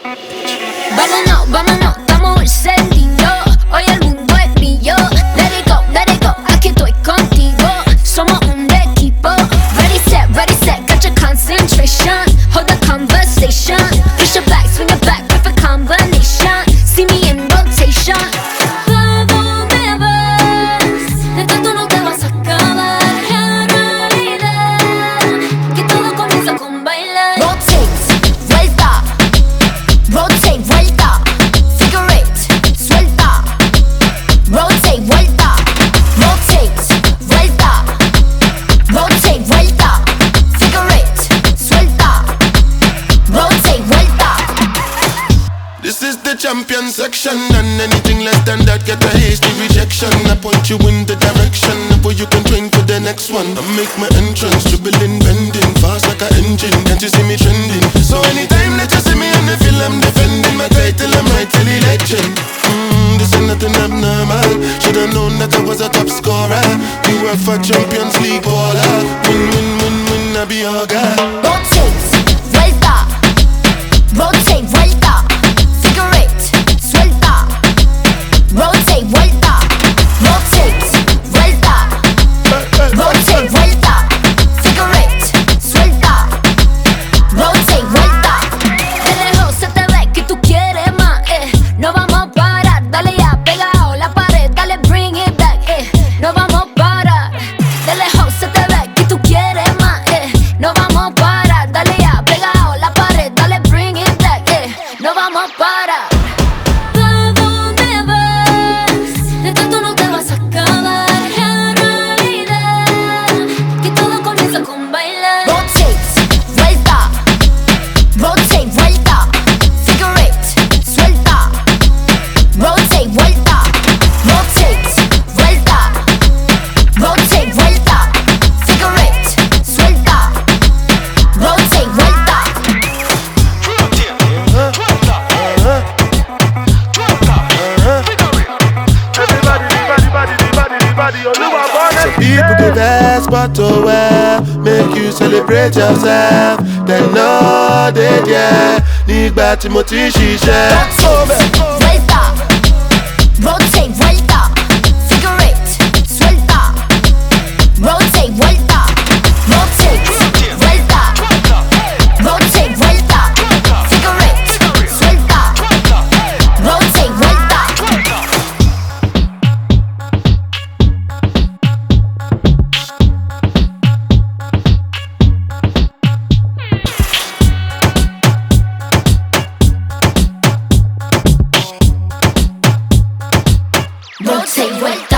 Bana no, bana no, champion section. And anything less than that get a hasty rejection. I point you in the direction where you can train for the next one. I make my entrance, dribbling, bending Fast like an engine, can't you see me trending? So anytime that you see me on the film I'm defending my title, I'm rightfully legend. Mm, This ain't nothing abnormal. Should've known that I was a top scorer. You were for Champions League baller. Win, win, win, win, I be your guy but to wear. Make you celebrate yourself. They know they there Nígbà tí mo ń ṣiṣẹ́ Say what?